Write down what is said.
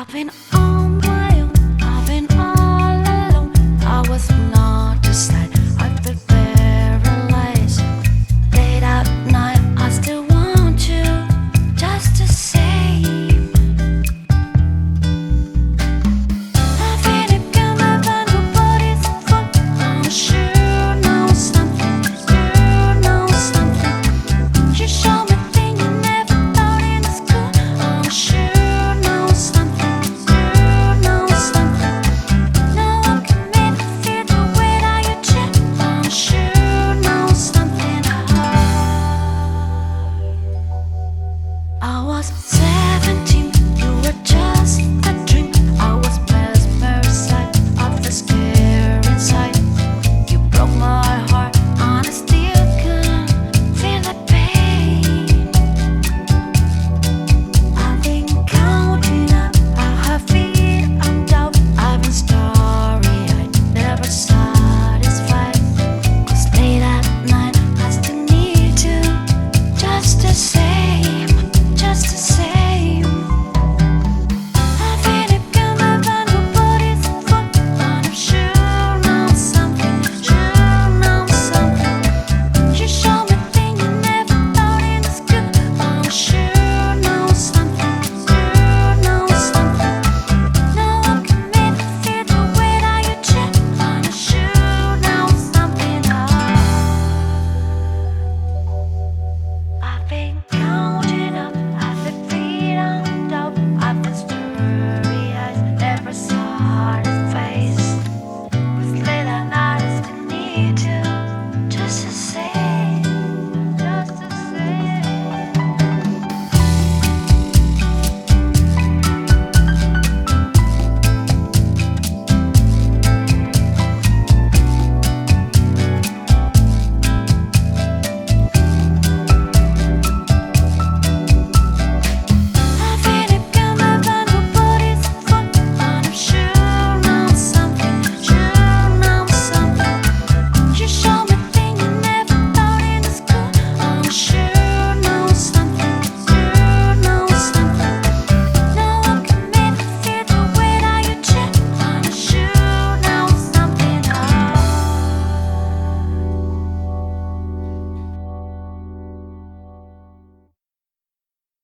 I've been on my own, I've been all alone. I was not.